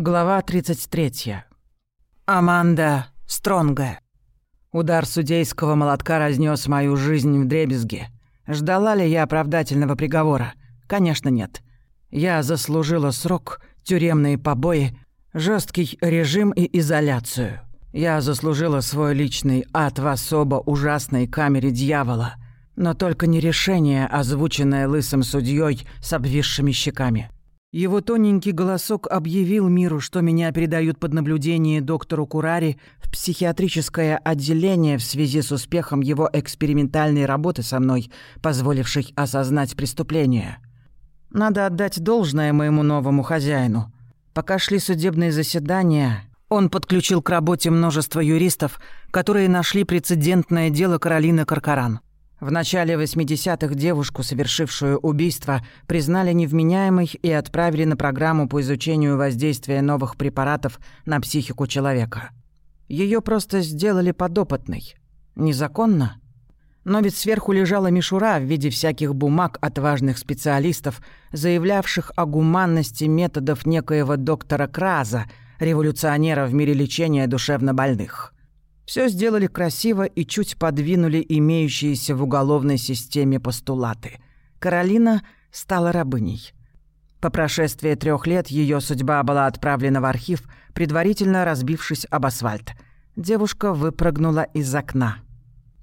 Глава 33. Аманда Стронга. Удар судейского молотка разнес мою жизнь в дребезги. Ждала ли я оправдательного приговора? Конечно, нет. Я заслужила срок, тюремные побои, жесткий режим и изоляцию. Я заслужила свой личный ад в особо ужасной камере дьявола. Но только не решение, озвученное лысым судьей с обвисшими щеками. Его тоненький голосок объявил миру, что меня передают под наблюдение доктору Курари в психиатрическое отделение в связи с успехом его экспериментальной работы со мной, позволившей осознать преступление. Надо отдать должное моему новому хозяину. Пока шли судебные заседания, он подключил к работе множество юристов, которые нашли прецедентное дело Каролины Каркаран. В начале 80-х девушку, совершившую убийство, признали невменяемой и отправили на программу по изучению воздействия новых препаратов на психику человека. Ее просто сделали подопытной. Незаконно? Но ведь сверху лежала мишура в виде всяких бумаг от важных специалистов, заявлявших о гуманности методов некоего доктора Краза, революционера в мире лечения душевнобольных. Все сделали красиво и чуть подвинули имеющиеся в уголовной системе постулаты. Каролина стала рабыней. По прошествии трех лет ее судьба была отправлена в архив, предварительно разбившись об асфальт. Девушка выпрыгнула из окна.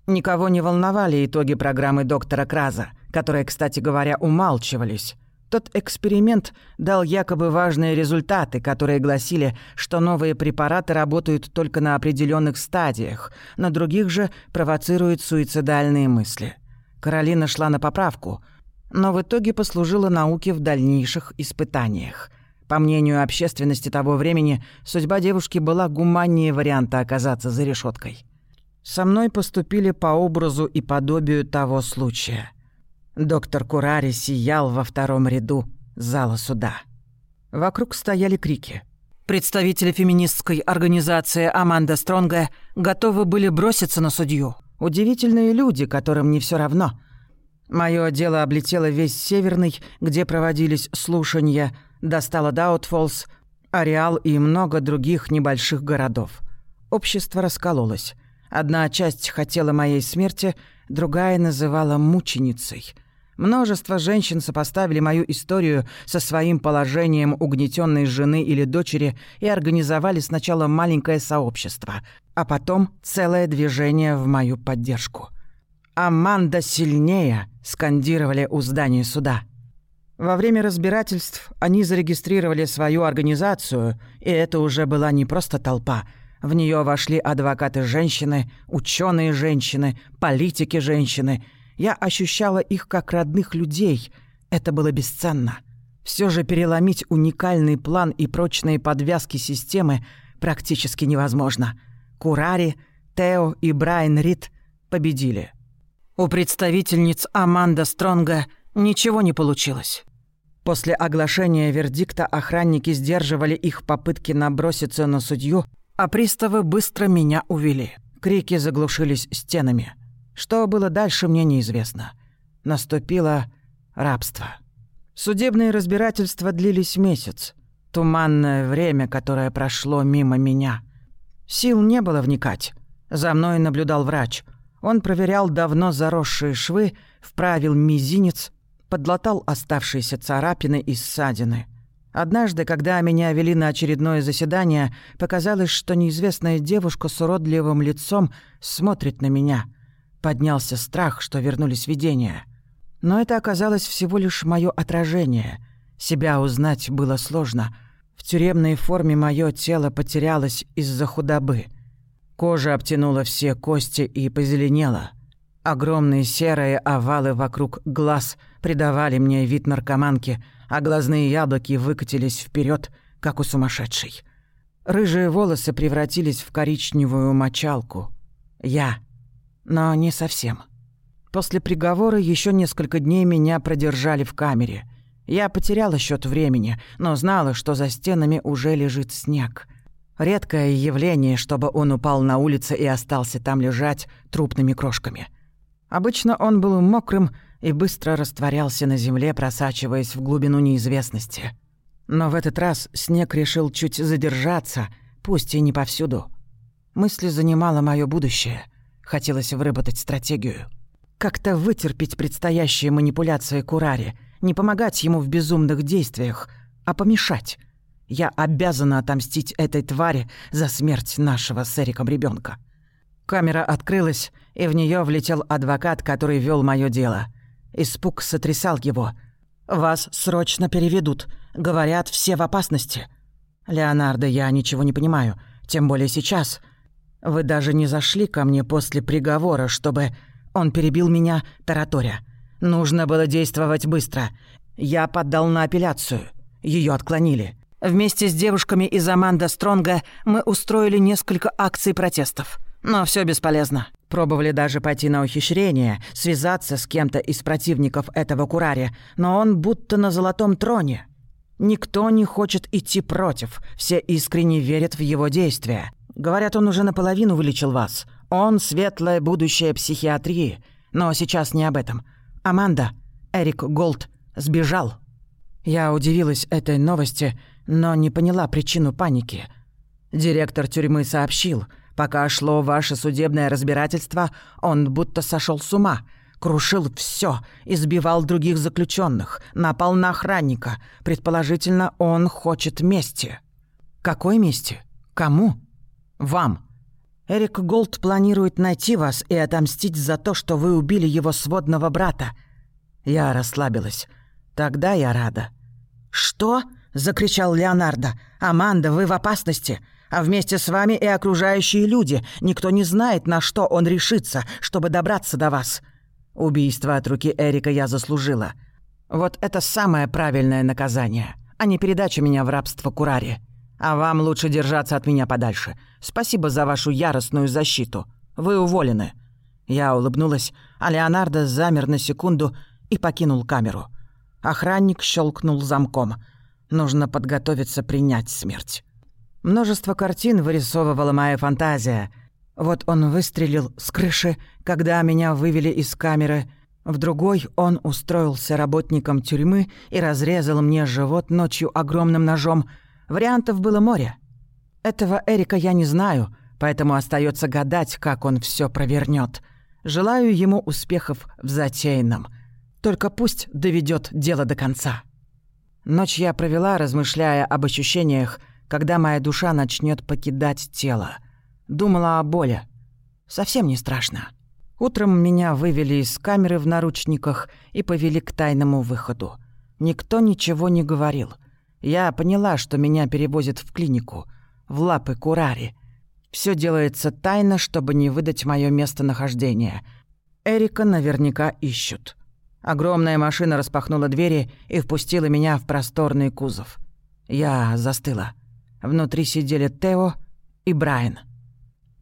Никого не волновали итоги программы доктора Краза, которые, кстати говоря, умалчивались. Тот эксперимент дал якобы важные результаты, которые гласили, что новые препараты работают только на определенных стадиях, на других же провоцируют суицидальные мысли. Каролина шла на поправку, но в итоге послужила науке в дальнейших испытаниях. По мнению общественности того времени, судьба девушки была гуманнее варианта оказаться за решеткой. Со мной поступили по образу и подобию того случая. Доктор Курари сиял во втором ряду зала суда. Вокруг стояли крики. Представители феминистской организации «Аманда Стронга» готовы были броситься на судью. Удивительные люди, которым не все равно. Мое дело облетело весь Северный, где проводились слушания, достало Даутфолс, Ареал и много других небольших городов. Общество раскололось. Одна часть хотела моей смерти, другая называла мученицей — Множество женщин сопоставили мою историю со своим положением угнетенной жены или дочери и организовали сначала маленькое сообщество, а потом целое движение в мою поддержку. «Аманда сильнее!» — скандировали у здания суда. Во время разбирательств они зарегистрировали свою организацию, и это уже была не просто толпа. В нее вошли адвокаты-женщины, ученые-женщины, политики-женщины — я ощущала их как родных людей. Это было бесценно. Все же переломить уникальный план и прочные подвязки системы практически невозможно. Курари, Тео и Брайан Рид победили. У представительниц Аманда Стронга ничего не получилось. После оглашения вердикта охранники сдерживали их попытки наброситься на судью, а приставы быстро меня увели. Крики заглушились стенами. Что было дальше, мне неизвестно. Наступило рабство. Судебные разбирательства длились месяц. Туманное время, которое прошло мимо меня. Сил не было вникать. За мной наблюдал врач. Он проверял давно заросшие швы, вправил мизинец, подлатал оставшиеся царапины и ссадины. Однажды, когда меня вели на очередное заседание, показалось, что неизвестная девушка с уродливым лицом смотрит на меня — Поднялся страх, что вернулись видения. Но это оказалось всего лишь мое отражение. Себя узнать было сложно. В тюремной форме мое тело потерялось из-за худобы. Кожа обтянула все кости и позеленела. Огромные серые овалы вокруг глаз придавали мне вид наркоманки, а глазные яблоки выкатились вперед, как у сумасшедшей. Рыжие волосы превратились в коричневую мочалку. Я но не совсем. После приговора еще несколько дней меня продержали в камере. Я потеряла счет времени, но знала, что за стенами уже лежит снег. Редкое явление, чтобы он упал на улице и остался там лежать трупными крошками. Обычно он был мокрым и быстро растворялся на земле, просачиваясь в глубину неизвестности. Но в этот раз снег решил чуть задержаться, пусть и не повсюду. Мысли занимало мое будущее. Хотелось выработать стратегию. Как-то вытерпеть предстоящие манипуляции Курари, не помогать ему в безумных действиях, а помешать. Я обязана отомстить этой твари за смерть нашего с Эриком ребенка. Камера открылась, и в нее влетел адвокат, который вел мое дело. Испуг сотрясал его. «Вас срочно переведут. Говорят, все в опасности». «Леонардо, я ничего не понимаю, тем более сейчас. Вы даже не зашли ко мне после приговора, чтобы...» Он перебил меня, тараторя. «Нужно было действовать быстро. Я поддал на апелляцию. Ее отклонили. Вместе с девушками из Аманда Стронга мы устроили несколько акций протестов. Но все бесполезно. Пробовали даже пойти на ухищрение, связаться с кем-то из противников этого Курари, но он будто на золотом троне. Никто не хочет идти против, все искренне верят в его действия. Говорят, он уже наполовину вылечил вас. Он — светлое будущее психиатрии. Но сейчас не об этом. Аманда, Эрик Голд, сбежал. Я удивилась этой новости, но не поняла причину паники. Директор тюрьмы сообщил — Пока шло ваше судебное разбирательство, он будто сошел с ума, крушил все, избивал других заключенных, напал на охранника. Предположительно, он хочет мести. Какой мести? Кому? Вам. Эрик Голд планирует найти вас и отомстить за то, что вы убили его сводного брата. Я расслабилась. Тогда я рада. «Что?» — закричал Леонардо. «Аманда, вы в опасности!» а вместе с вами и окружающие люди. Никто не знает, на что он решится, чтобы добраться до вас. Убийство от руки Эрика я заслужила. Вот это самое правильное наказание, а не передача меня в рабство Курари. А вам лучше держаться от меня подальше. Спасибо за вашу яростную защиту. Вы уволены». Я улыбнулась, а Леонардо замер на секунду и покинул камеру. Охранник щелкнул замком. Нужно подготовиться принять смерть. Множество картин вырисовывала моя фантазия. Вот он выстрелил с крыши, когда меня вывели из камеры. В другой он устроился работником тюрьмы и разрезал мне живот ночью огромным ножом. Вариантов было море. Этого Эрика я не знаю, поэтому остается гадать, как он все провернет. Желаю ему успехов в затеянном. Только пусть доведет дело до конца. Ночь я провела, размышляя об ощущениях, когда моя душа начнет покидать тело. Думала о боли. Совсем не страшно. Утром меня вывели из камеры в наручниках и повели к тайному выходу. Никто ничего не говорил. Я поняла, что меня перевозят в клинику, в лапы Курари. Все делается тайно, чтобы не выдать мое местонахождение. Эрика наверняка ищут. Огромная машина распахнула двери и впустила меня в просторный кузов. Я застыла. Внутри сидели Тео и Брайан.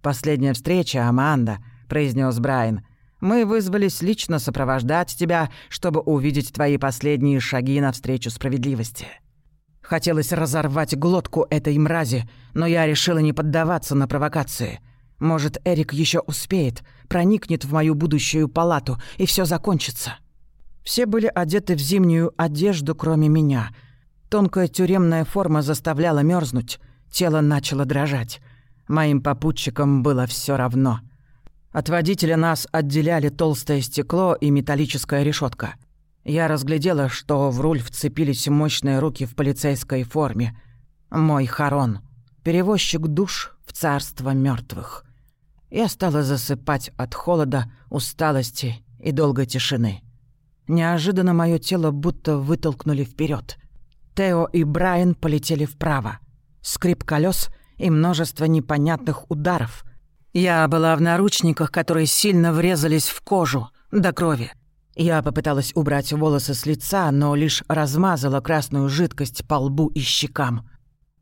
«Последняя встреча, Аманда», — произнес Брайан. «Мы вызвались лично сопровождать тебя, чтобы увидеть твои последние шаги навстречу справедливости». Хотелось разорвать глотку этой мрази, но я решила не поддаваться на провокации. Может, Эрик еще успеет, проникнет в мою будущую палату, и все закончится. Все были одеты в зимнюю одежду, кроме меня — Тонкая тюремная форма заставляла мерзнуть, тело начало дрожать. Моим попутчикам было все равно. От водителя нас отделяли толстое стекло и металлическая решетка. Я разглядела, что в руль вцепились мощные руки в полицейской форме. Мой Харон. Перевозчик душ в царство мертвых. Я стала засыпать от холода, усталости и долгой тишины. Неожиданно мое тело будто вытолкнули вперед. Тео и Брайан полетели вправо. Скрип колес и множество непонятных ударов. Я была в наручниках, которые сильно врезались в кожу, до крови. Я попыталась убрать волосы с лица, но лишь размазала красную жидкость по лбу и щекам.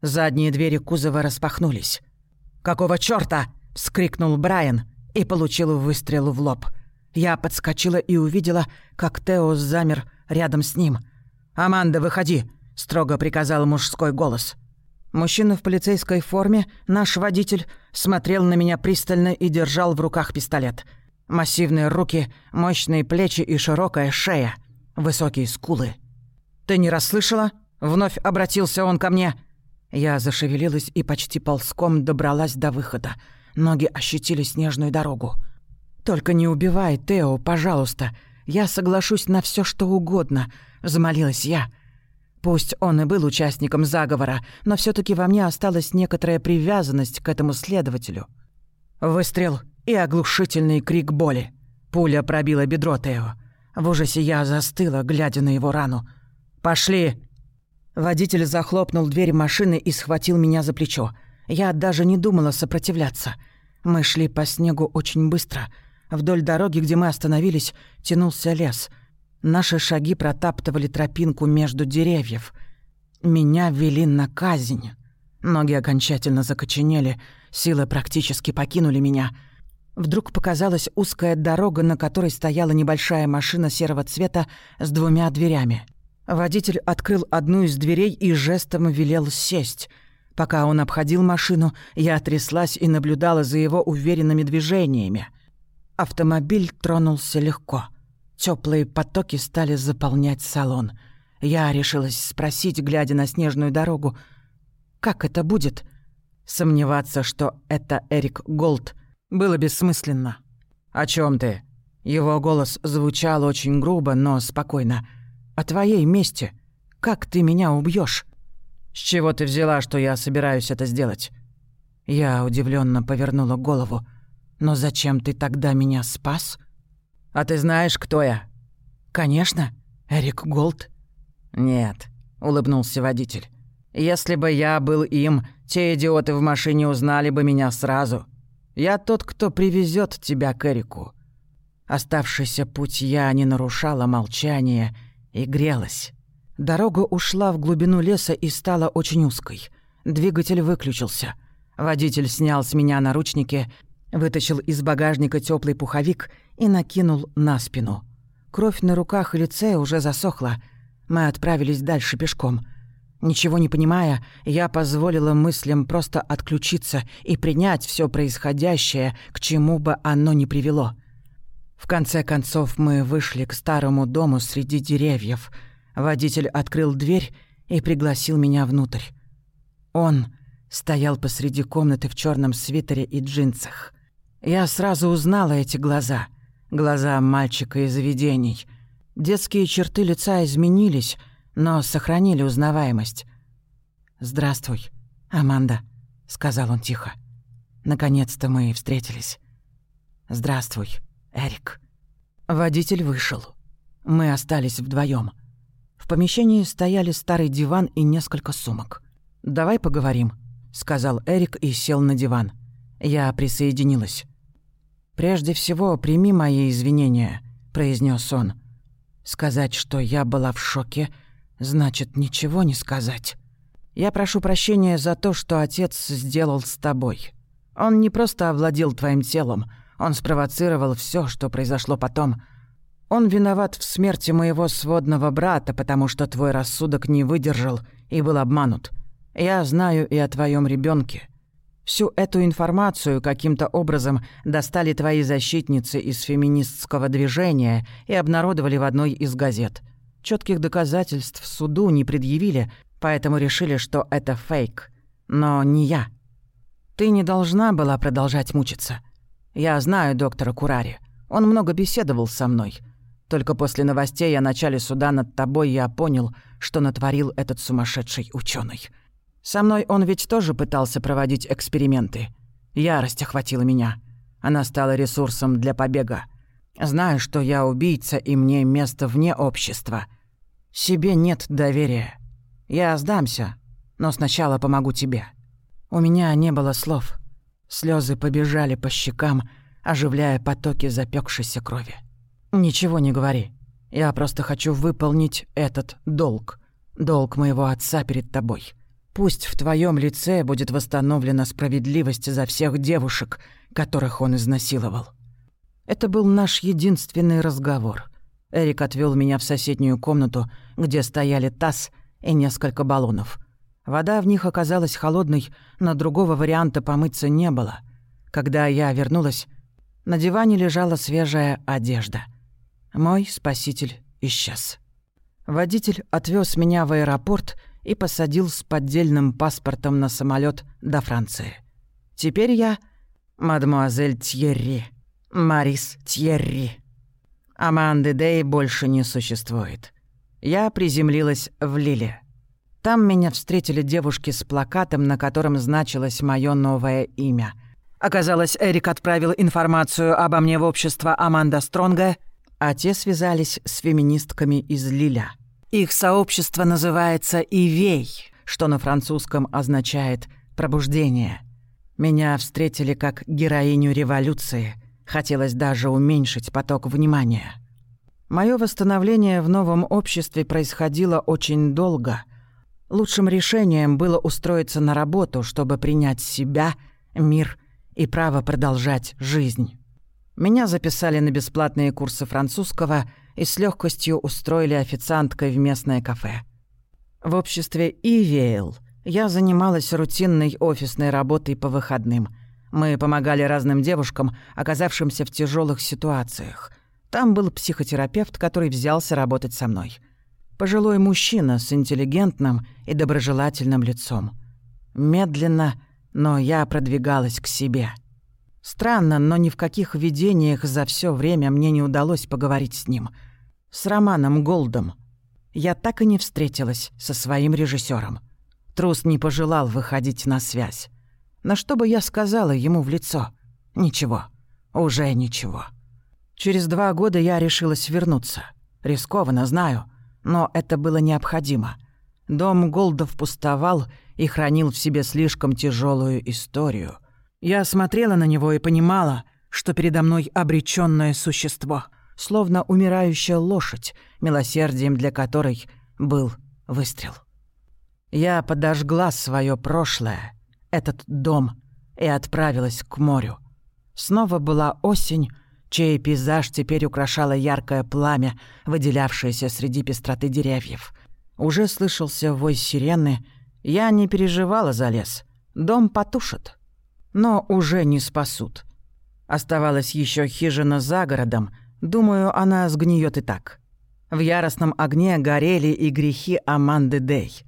Задние двери кузова распахнулись. «Какого чёрта?» — вскрикнул Брайан и получил выстрел в лоб. Я подскочила и увидела, как Тео замер рядом с ним. «Аманда, выходи!» строго приказал мужской голос. Мужчина в полицейской форме, наш водитель, смотрел на меня пристально и держал в руках пистолет. Массивные руки, мощные плечи и широкая шея, высокие скулы. «Ты не расслышала?» Вновь обратился он ко мне. Я зашевелилась и почти ползком добралась до выхода. Ноги ощутили снежную дорогу. «Только не убивай, Тео, пожалуйста. Я соглашусь на все, что угодно», — взмолилась я. Пусть он и был участником заговора, но все таки во мне осталась некоторая привязанность к этому следователю. Выстрел и оглушительный крик боли. Пуля пробила бедро Тео. В ужасе я застыла, глядя на его рану. «Пошли!» Водитель захлопнул дверь машины и схватил меня за плечо. Я даже не думала сопротивляться. Мы шли по снегу очень быстро. Вдоль дороги, где мы остановились, тянулся лес. Наши шаги протаптывали тропинку между деревьев. Меня вели на казнь. Ноги окончательно закоченели, силы практически покинули меня. Вдруг показалась узкая дорога, на которой стояла небольшая машина серого цвета с двумя дверями. Водитель открыл одну из дверей и жестом велел сесть. Пока он обходил машину, я тряслась и наблюдала за его уверенными движениями. Автомобиль тронулся легко. Теплые потоки стали заполнять салон. Я решилась спросить, глядя на снежную дорогу, как это будет? Сомневаться, что это Эрик Голд, было бессмысленно. «О чем ты?» Его голос звучал очень грубо, но спокойно – о твоей мести. Как ты меня убьешь? С чего ты взяла, что я собираюсь это сделать? Я удивленно повернула голову. Но зачем ты тогда меня спас? А ты знаешь, кто я? Конечно, Эрик Голд. Нет, улыбнулся водитель. Если бы я был им, те идиоты в машине узнали бы меня сразу. Я тот, кто привезет тебя к Эрику. Оставшийся путь я не нарушала молчания и грелась. Дорога ушла в глубину леса и стала очень узкой. Двигатель выключился. Водитель снял с меня наручники, вытащил из багажника теплый пуховик и накинул на спину. Кровь на руках и лице уже засохла. Мы отправились дальше пешком. Ничего не понимая, я позволила мыслям просто отключиться и принять все происходящее, к чему бы оно ни привело. В конце концов мы вышли к старому дому среди деревьев. Водитель открыл дверь и пригласил меня внутрь. Он стоял посреди комнаты в черном свитере и джинсах. Я сразу узнала эти глаза. Глаза мальчика из заведений. Детские черты лица изменились, но сохранили узнаваемость. «Здравствуй, Аманда», — сказал он тихо. «Наконец-то мы встретились». «Здравствуй». Эрик. Водитель вышел. Мы остались вдвоем. В помещении стояли старый диван и несколько сумок. «Давай поговорим», — сказал Эрик и сел на диван. Я присоединилась. «Прежде всего, прими мои извинения», — произнес он. «Сказать, что я была в шоке, значит ничего не сказать. Я прошу прощения за то, что отец сделал с тобой. Он не просто овладел твоим телом, он спровоцировал все, что произошло потом. Он виноват в смерти моего сводного брата, потому что твой рассудок не выдержал и был обманут. Я знаю и о твоем ребенке. Всю эту информацию каким-то образом достали твои защитницы из феминистского движения и обнародовали в одной из газет. Четких доказательств суду не предъявили, поэтому решили, что это фейк. Но не я. Ты не должна была продолжать мучиться. Я знаю доктора Курари. Он много беседовал со мной. Только после новостей о начале суда над тобой я понял, что натворил этот сумасшедший ученый. Со мной он ведь тоже пытался проводить эксперименты. Ярость охватила меня. Она стала ресурсом для побега. Знаю, что я убийца, и мне место вне общества. Себе нет доверия. Я сдамся, но сначала помогу тебе. У меня не было слов. Слезы побежали по щекам, оживляя потоки запекшейся крови. «Ничего не говори. Я просто хочу выполнить этот долг. Долг моего отца перед тобой. Пусть в твоем лице будет восстановлена справедливость за всех девушек, которых он изнасиловал». Это был наш единственный разговор. Эрик отвел меня в соседнюю комнату, где стояли таз и несколько баллонов — Вода в них оказалась холодной, но другого варианта помыться не было. Когда я вернулась, на диване лежала свежая одежда. Мой спаситель исчез. Водитель отвез меня в аэропорт и посадил с поддельным паспортом на самолет до Франции. Теперь я мадемуазель Тьерри, Марис Тьерри. Аманды Дэй больше не существует. Я приземлилась в Лиле. Там меня встретили девушки с плакатом, на котором значилось мое новое имя. Оказалось, Эрик отправил информацию обо мне в общество Аманда Стронга, а те связались с феминистками из Лиля. Их сообщество называется «Ивей», что на французском означает «пробуждение». Меня встретили как героиню революции. Хотелось даже уменьшить поток внимания. Мое восстановление в новом обществе происходило очень долго. Лучшим решением было устроиться на работу, чтобы принять себя, мир и право продолжать жизнь. Меня записали на бесплатные курсы французского и с легкостью устроили официанткой в местное кафе. В обществе Ивейл я занималась рутинной офисной работой по выходным. Мы помогали разным девушкам, оказавшимся в тяжелых ситуациях. Там был психотерапевт, который взялся работать со мной. Пожилой мужчина с интеллигентным и доброжелательным лицом. Медленно, но я продвигалась к себе — Странно, но ни в каких видениях за все время мне не удалось поговорить с ним. С Романом Голдом. Я так и не встретилась со своим режиссером. Трус не пожелал выходить на связь. Но что бы я сказала ему в лицо? Ничего. Уже ничего. Через два года я решилась вернуться. Рискованно, знаю, но это было необходимо. Дом Голдов пустовал и хранил в себе слишком тяжелую историю — я смотрела на него и понимала, что передо мной обречённое существо, словно умирающая лошадь, милосердием для которой был выстрел. Я подожгла своё прошлое, этот дом, и отправилась к морю. Снова была осень, чей пейзаж теперь украшало яркое пламя, выделявшееся среди пестроты деревьев. Уже слышался вой сирены, я не переживала за лес. Дом потушат но уже не спасут. Оставалась еще хижина за городом, думаю, она сгниет и так. В яростном огне горели и грехи Аманды Дей.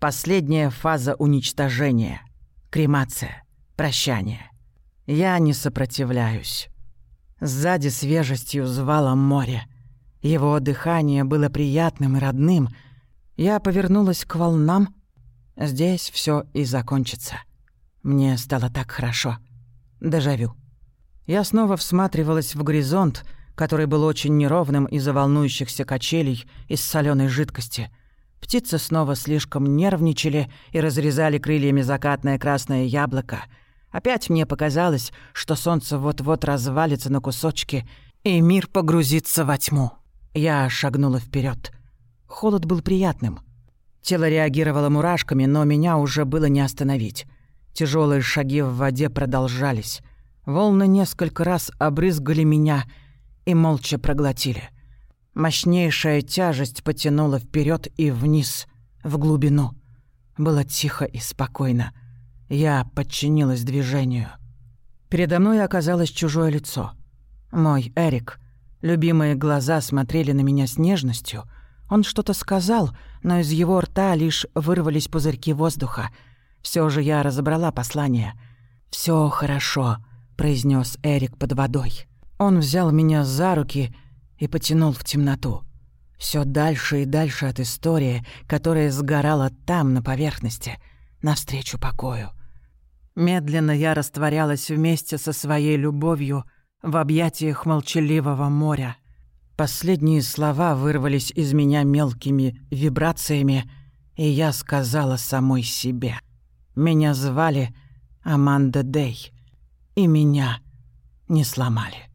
Последняя фаза уничтожения. Кремация. Прощание. Я не сопротивляюсь. Сзади свежестью звало море. Его дыхание было приятным и родным. Я повернулась к волнам. Здесь все и закончится. Мне стало так хорошо. Дежавю. Я снова всматривалась в горизонт, который был очень неровным из-за волнующихся качелей из соленой жидкости. Птицы снова слишком нервничали и разрезали крыльями закатное красное яблоко. Опять мне показалось, что солнце вот-вот развалится на кусочки, и мир погрузится во тьму. Я шагнула вперед. Холод был приятным. Тело реагировало мурашками, но меня уже было не остановить. Тяжелые шаги в воде продолжались. Волны несколько раз обрызгали меня и молча проглотили. Мощнейшая тяжесть потянула вперед и вниз, в глубину. Было тихо и спокойно. Я подчинилась движению. Передо мной оказалось чужое лицо. Мой Эрик. Любимые глаза смотрели на меня с нежностью. Он что-то сказал, но из его рта лишь вырвались пузырьки воздуха — все же я разобрала послание. Все хорошо», — произнес Эрик под водой. Он взял меня за руки и потянул в темноту. Все дальше и дальше от истории, которая сгорала там, на поверхности, навстречу покою. Медленно я растворялась вместе со своей любовью в объятиях молчаливого моря. Последние слова вырвались из меня мелкими вибрациями, и я сказала самой себе — меня звали Аманда Дей, и меня не сломали.